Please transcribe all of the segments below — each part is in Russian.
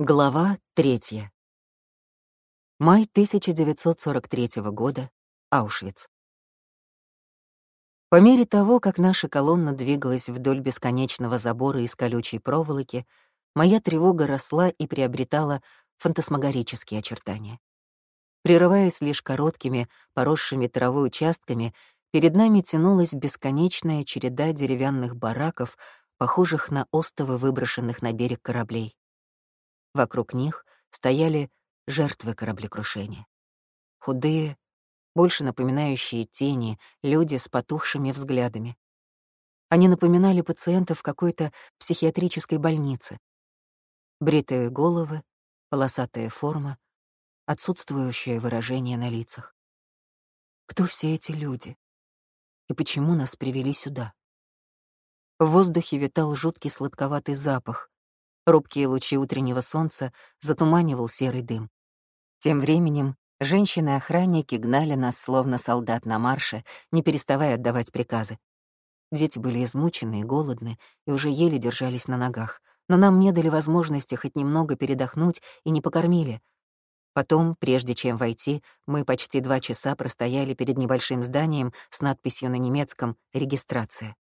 Глава третья. Май 1943 года. Аушвиц. По мере того, как наша колонна двигалась вдоль бесконечного забора из колючей проволоки, моя тревога росла и приобретала фантасмагорические очертания. Прерываясь лишь короткими, поросшими травой участками, перед нами тянулась бесконечная череда деревянных бараков, похожих на остовы выброшенных на берег кораблей. Вокруг них стояли жертвы кораблекрушения. Худые, больше напоминающие тени, люди с потухшими взглядами. Они напоминали пациентов какой-то психиатрической больницы. Бритые головы, полосатая форма, отсутствующее выражение на лицах. Кто все эти люди? И почему нас привели сюда? В воздухе витал жуткий сладковатый запах, Рубкие лучи утреннего солнца затуманивал серый дым. Тем временем женщины-охранники гнали нас, словно солдат на марше, не переставая отдавать приказы. Дети были измучены и голодны, и уже еле держались на ногах, но нам не дали возможности хоть немного передохнуть и не покормили. Потом, прежде чем войти, мы почти два часа простояли перед небольшим зданием с надписью на немецком «Регистрация».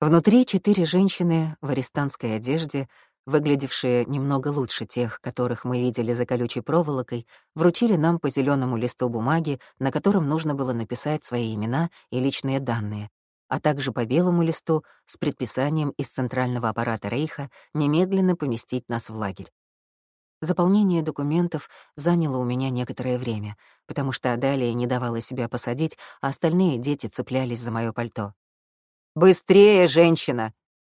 Внутри четыре женщины в арестантской одежде — выглядевшие немного лучше тех, которых мы видели за колючей проволокой, вручили нам по зеленому листу бумаги, на котором нужно было написать свои имена и личные данные, а также по белому листу с предписанием из Центрального аппарата Рейха немедленно поместить нас в лагерь. Заполнение документов заняло у меня некоторое время, потому что Адалия не давала себя посадить, а остальные дети цеплялись за мое пальто. «Быстрее, женщина!»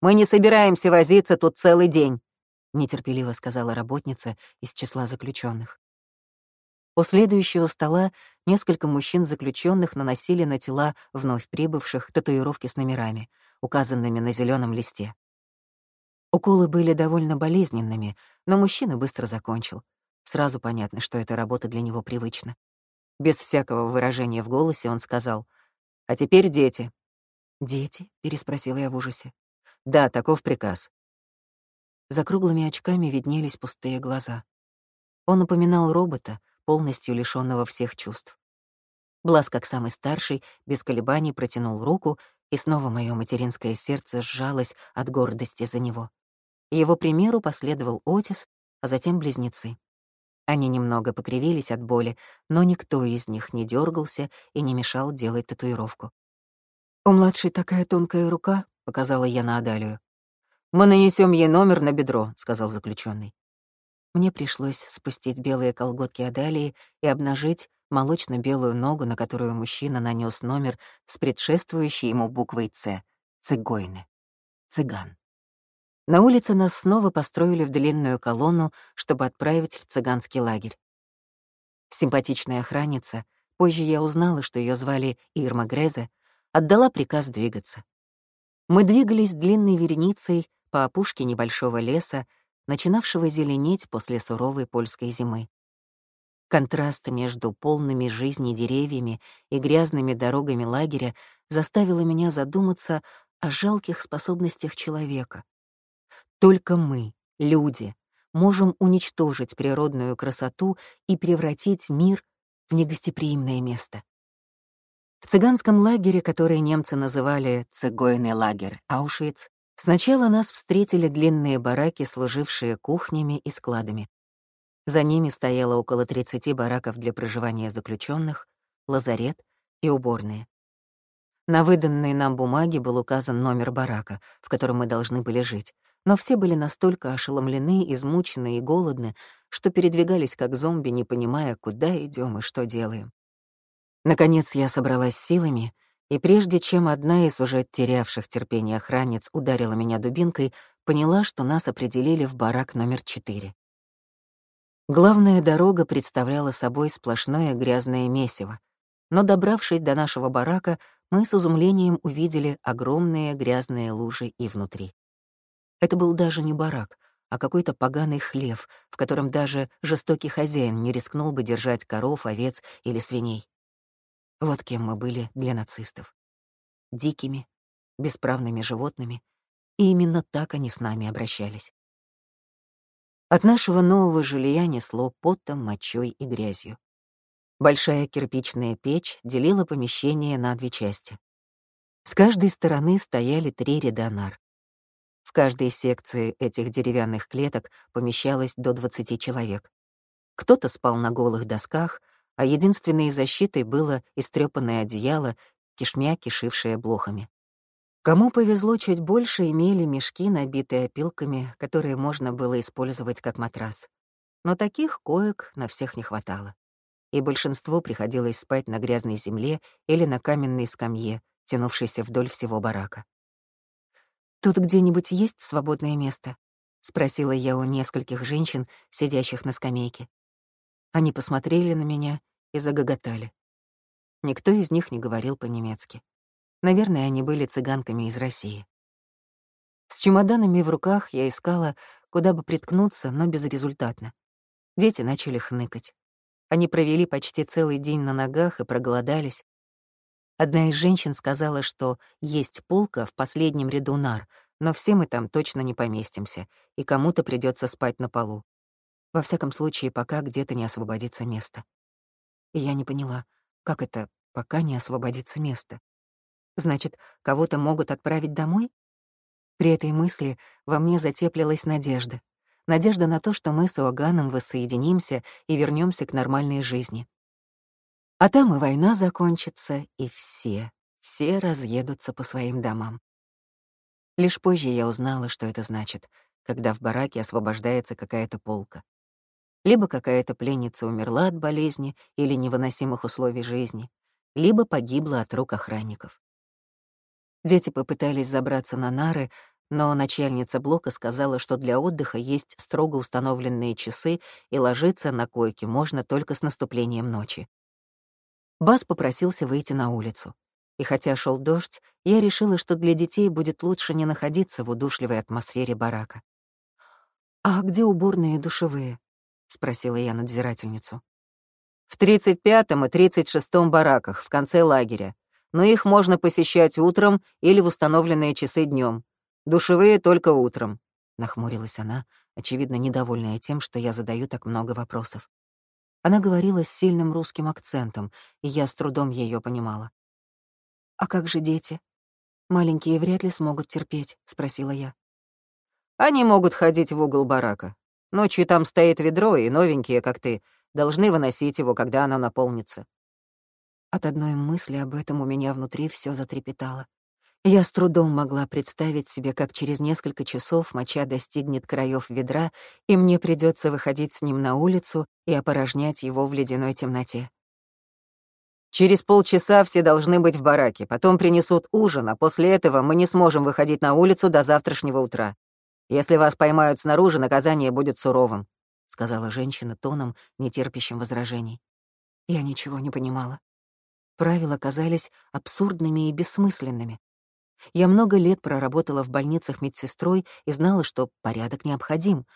Мы не собираемся возиться тут целый день», — нетерпеливо сказала работница из числа заключенных. У следующего стола несколько мужчин-заключенных наносили на тела вновь прибывших татуировки с номерами, указанными на зеленом листе. Уколы были довольно болезненными, но мужчина быстро закончил. Сразу понятно, что эта работа для него привычна. Без всякого выражения в голосе он сказал, «А теперь дети». «Дети?» — переспросила я в ужасе. Да, таков приказ. За круглыми очками виднелись пустые глаза. Он напоминал робота, полностью лишённого всех чувств. Блаз, как самый старший, без колебаний протянул руку, и снова мое материнское сердце сжалось от гордости за него. Его примеру последовал Отис, а затем близнецы. Они немного покривились от боли, но никто из них не дергался и не мешал делать татуировку. У младшей такая тонкая рука, — показала я на Адалию. «Мы нанесем ей номер на бедро», — сказал заключенный. Мне пришлось спустить белые колготки Адалии и обнажить молочно-белую ногу, на которую мужчина нанес номер с предшествующей ему буквой «Ц» — «Цыгойны». «Цыган». На улице нас снова построили в длинную колонну, чтобы отправить в цыганский лагерь. Симпатичная охранница, позже я узнала, что ее звали Ирма Грезе, отдала приказ двигаться. Мы двигались длинной вереницей по опушке небольшого леса, начинавшего зеленеть после суровой польской зимы. Контраст между полными жизни деревьями и грязными дорогами лагеря заставил меня задуматься о жалких способностях человека. Только мы, люди, можем уничтожить природную красоту и превратить мир в негостеприимное место. В цыганском лагере, который немцы называли «цыгойный лагерь Аушвиц», сначала нас встретили длинные бараки, служившие кухнями и складами. За ними стояло около 30 бараков для проживания заключенных, лазарет и уборные. На выданной нам бумаге был указан номер барака, в котором мы должны были жить, но все были настолько ошеломлены, измучены и голодны, что передвигались как зомби, не понимая, куда идем и что делаем. Наконец я собралась силами, и прежде чем одна из уже терявших терпение охранниц ударила меня дубинкой, поняла, что нас определили в барак номер четыре. Главная дорога представляла собой сплошное грязное месиво, но, добравшись до нашего барака, мы с изумлением увидели огромные грязные лужи и внутри. Это был даже не барак, а какой-то поганый хлев, в котором даже жестокий хозяин не рискнул бы держать коров, овец или свиней. Вот кем мы были для нацистов. Дикими, бесправными животными, и именно так они с нами обращались. От нашего нового жилья несло потом, мочой и грязью. Большая кирпичная печь делила помещение на две части. С каждой стороны стояли три ряда нар. В каждой секции этих деревянных клеток помещалось до 20 человек. Кто-то спал на голых досках — а единственной защитой было истрепанное одеяло, кишмя, кишившее блохами. Кому повезло чуть больше, имели мешки, набитые опилками, которые можно было использовать как матрас. Но таких коек на всех не хватало. И большинству приходилось спать на грязной земле или на каменной скамье, тянувшейся вдоль всего барака. «Тут где-нибудь есть свободное место?» — спросила я у нескольких женщин, сидящих на скамейке. Они посмотрели на меня и загоготали. Никто из них не говорил по-немецки. Наверное, они были цыганками из России. С чемоданами в руках я искала, куда бы приткнуться, но безрезультатно. Дети начали хныкать. Они провели почти целый день на ногах и проголодались. Одна из женщин сказала, что есть полка в последнем ряду нар, но все мы там точно не поместимся, и кому-то придется спать на полу. Во всяком случае, пока где-то не освободится место. И я не поняла, как это «пока не освободится место»? Значит, кого-то могут отправить домой? При этой мысли во мне затеплилась надежда. Надежда на то, что мы с Оганом воссоединимся и вернемся к нормальной жизни. А там и война закончится, и все, все разъедутся по своим домам. Лишь позже я узнала, что это значит, когда в бараке освобождается какая-то полка. Либо какая-то пленница умерла от болезни или невыносимых условий жизни, либо погибла от рук охранников. Дети попытались забраться на нары, но начальница блока сказала, что для отдыха есть строго установленные часы и ложиться на койке можно только с наступлением ночи. Бас попросился выйти на улицу. И хотя шел дождь, я решила, что для детей будет лучше не находиться в удушливой атмосфере барака. «А где уборные и душевые?» спросила я надзирательницу. В 35-м и 36-м бараках в конце лагеря, но их можно посещать утром или в установленные часы днем. Душевые только утром», — нахмурилась она, очевидно, недовольная тем, что я задаю так много вопросов. Она говорила с сильным русским акцентом, и я с трудом ее понимала. «А как же дети? Маленькие вряд ли смогут терпеть», — спросила я. «Они могут ходить в угол барака. Ночью там стоит ведро, и новенькие, как ты, должны выносить его, когда оно наполнится». От одной мысли об этом у меня внутри все затрепетало. Я с трудом могла представить себе, как через несколько часов моча достигнет краев ведра, и мне придется выходить с ним на улицу и опорожнять его в ледяной темноте. «Через полчаса все должны быть в бараке, потом принесут ужин, а после этого мы не сможем выходить на улицу до завтрашнего утра. Если вас поймают снаружи, наказание будет суровым», — сказала женщина тоном, не терпящим возражений. Я ничего не понимала. Правила казались абсурдными и бессмысленными. Я много лет проработала в больницах медсестрой и знала, что порядок необходим,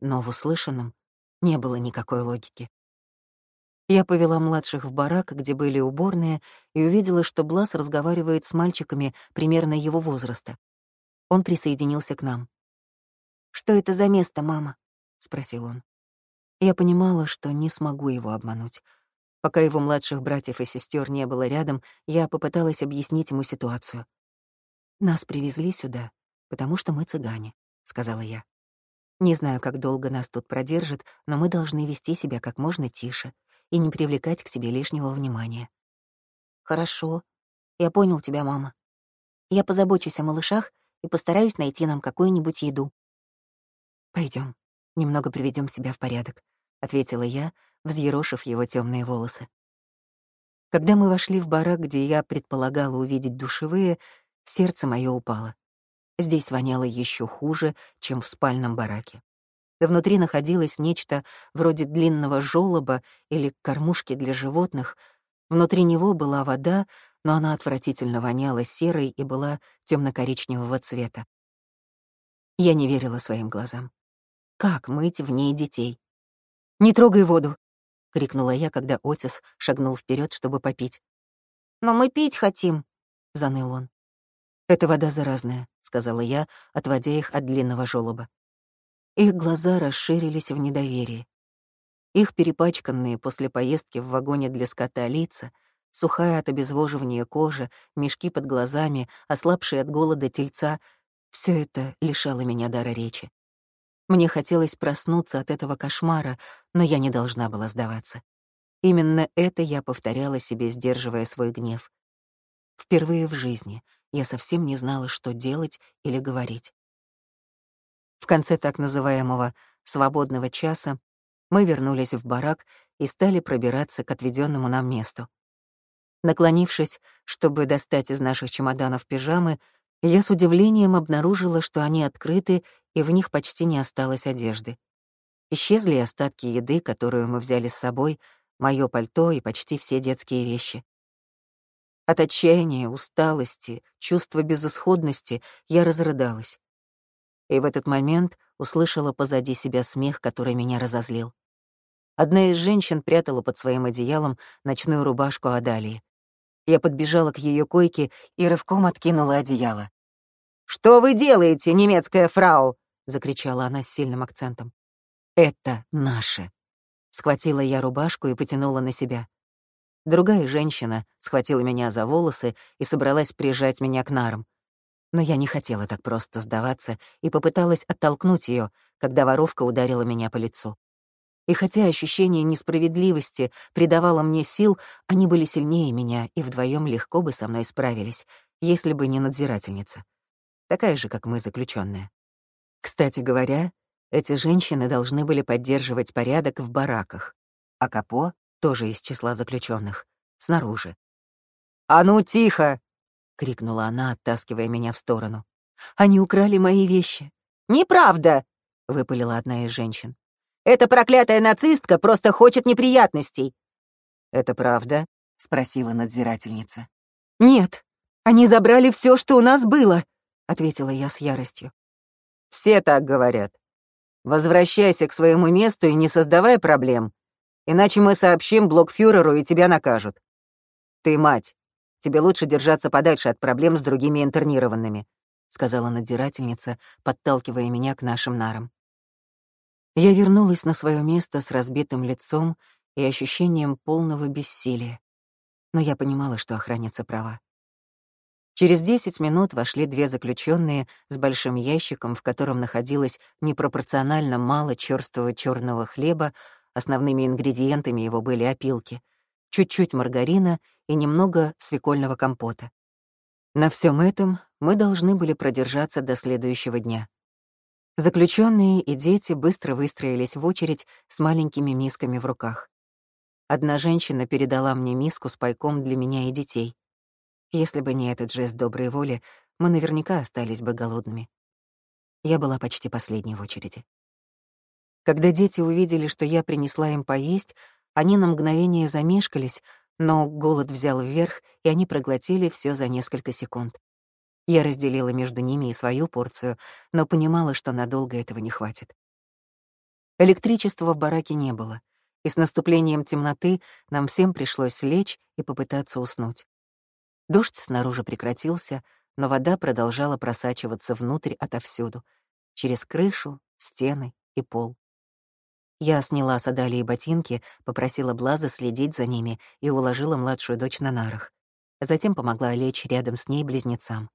но в услышанном не было никакой логики. Я повела младших в барак, где были уборные, и увидела, что Блас разговаривает с мальчиками примерно его возраста. Он присоединился к нам. «Что это за место, мама?» — спросил он. Я понимала, что не смогу его обмануть. Пока его младших братьев и сестер не было рядом, я попыталась объяснить ему ситуацию. «Нас привезли сюда, потому что мы цыгане», — сказала я. «Не знаю, как долго нас тут продержат, но мы должны вести себя как можно тише и не привлекать к себе лишнего внимания». «Хорошо. Я понял тебя, мама. Я позабочусь о малышах и постараюсь найти нам какую-нибудь еду», Пойдем, немного приведем себя в порядок», — ответила я, взъерошив его темные волосы. Когда мы вошли в барак, где я предполагала увидеть душевые, сердце мое упало. Здесь воняло еще хуже, чем в спальном бараке. Внутри находилось нечто вроде длинного жёлоба или кормушки для животных. Внутри него была вода, но она отвратительно воняла серой и была темно-коричневого цвета. Я не верила своим глазам. Как мыть в ней детей? «Не трогай воду!» — крикнула я, когда Отис шагнул вперед, чтобы попить. «Но мы пить хотим!» — заныл он. «Эта вода заразная», — сказала я, отводя их от длинного жёлоба. Их глаза расширились в недоверии. Их перепачканные после поездки в вагоне для скота лица, сухая от обезвоживания кожа, мешки под глазами, ослабшие от голода тельца — все это лишало меня дара речи. Мне хотелось проснуться от этого кошмара, но я не должна была сдаваться. Именно это я повторяла себе, сдерживая свой гнев. Впервые в жизни я совсем не знала, что делать или говорить. В конце так называемого «свободного часа» мы вернулись в барак и стали пробираться к отведенному нам месту. Наклонившись, чтобы достать из наших чемоданов пижамы, я с удивлением обнаружила, что они открыты и в них почти не осталось одежды. Исчезли остатки еды, которую мы взяли с собой, мое пальто и почти все детские вещи. От отчаяния, усталости, чувства безысходности я разрыдалась. И в этот момент услышала позади себя смех, который меня разозлил. Одна из женщин прятала под своим одеялом ночную рубашку Адалии. Я подбежала к ее койке и рывком откинула одеяло. «Что вы делаете, немецкая фрау?» — закричала она с сильным акцентом. «Это наше!» Схватила я рубашку и потянула на себя. Другая женщина схватила меня за волосы и собралась прижать меня к нарам. Но я не хотела так просто сдаваться и попыталась оттолкнуть ее, когда воровка ударила меня по лицу. И хотя ощущение несправедливости придавало мне сил, они были сильнее меня и вдвоем легко бы со мной справились, если бы не надзирательница. Такая же, как мы, заключенная. Кстати говоря, эти женщины должны были поддерживать порядок в бараках, а Капо тоже из числа заключенных, снаружи. «А ну, тихо!» — крикнула она, оттаскивая меня в сторону. «Они украли мои вещи!» «Неправда!» — выпалила одна из женщин. «Эта проклятая нацистка просто хочет неприятностей!» «Это правда?» — спросила надзирательница. «Нет, они забрали все, что у нас было!» — ответила я с яростью. Все так говорят. Возвращайся к своему месту и не создавай проблем, иначе мы сообщим блокфюреру и тебя накажут. Ты мать. Тебе лучше держаться подальше от проблем с другими интернированными», — сказала надзирательница, подталкивая меня к нашим нарам. Я вернулась на свое место с разбитым лицом и ощущением полного бессилия. Но я понимала, что охранница права. Через 10 минут вошли две заключенные с большим ящиком, в котором находилось непропорционально мало черствого черного хлеба, основными ингредиентами его были опилки, чуть-чуть маргарина и немного свекольного компота. На всем этом мы должны были продержаться до следующего дня. Заключенные и дети быстро выстроились в очередь с маленькими мисками в руках. Одна женщина передала мне миску с пайком для меня и детей — если бы не этот жест доброй воли, мы наверняка остались бы голодными. Я была почти последней в очереди. Когда дети увидели, что я принесла им поесть, они на мгновение замешкались, но голод взял вверх, и они проглотили все за несколько секунд. Я разделила между ними и свою порцию, но понимала, что надолго этого не хватит. Электричества в бараке не было, и с наступлением темноты нам всем пришлось лечь и попытаться уснуть. Дождь снаружи прекратился, но вода продолжала просачиваться внутрь отовсюду, через крышу, стены и пол. Я сняла с Адалии ботинки, попросила Блаза следить за ними и уложила младшую дочь на нарах. Затем помогла лечь рядом с ней близнецам.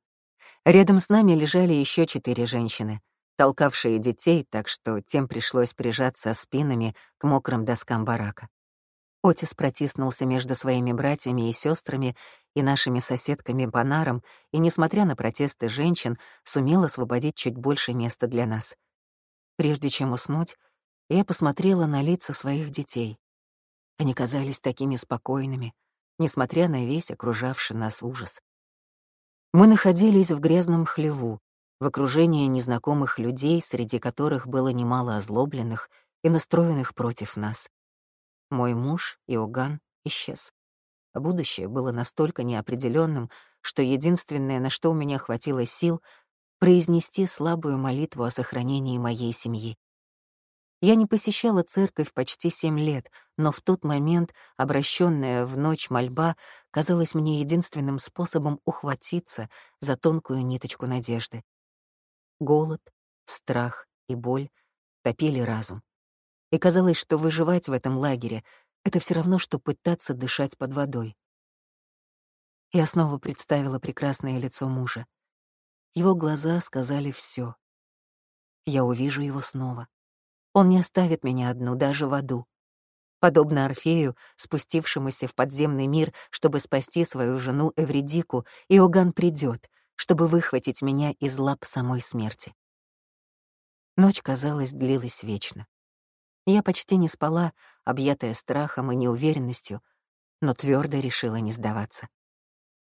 Рядом с нами лежали еще четыре женщины, толкавшие детей, так что тем пришлось прижаться спинами к мокрым доскам барака. Отис протиснулся между своими братьями и сестрами и нашими соседками по нарам, и, несмотря на протесты женщин, сумел освободить чуть больше места для нас. Прежде чем уснуть, я посмотрела на лица своих детей. Они казались такими спокойными, несмотря на весь окружавший нас ужас. Мы находились в грязном хлеву, в окружении незнакомых людей, среди которых было немало озлобленных и настроенных против нас. Мой муж, Иоганн, исчез. Будущее было настолько неопределенным, что единственное, на что у меня хватило сил, произнести слабую молитву о сохранении моей семьи. Я не посещала церковь почти семь лет, но в тот момент обращенная в ночь мольба казалась мне единственным способом ухватиться за тонкую ниточку надежды. Голод, страх и боль топили разум и казалось, что выживать в этом лагере — это все равно, что пытаться дышать под водой. Я снова представила прекрасное лицо мужа. Его глаза сказали все. Я увижу его снова. Он не оставит меня одну даже в аду. Подобно Орфею, спустившемуся в подземный мир, чтобы спасти свою жену Эвредику, Иоганн придет, чтобы выхватить меня из лап самой смерти. Ночь, казалось, длилась вечно. Я почти не спала, объятая страхом и неуверенностью, но твердо решила не сдаваться.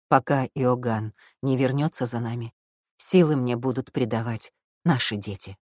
Пока Иоган не вернется за нами, силы мне будут предавать наши дети.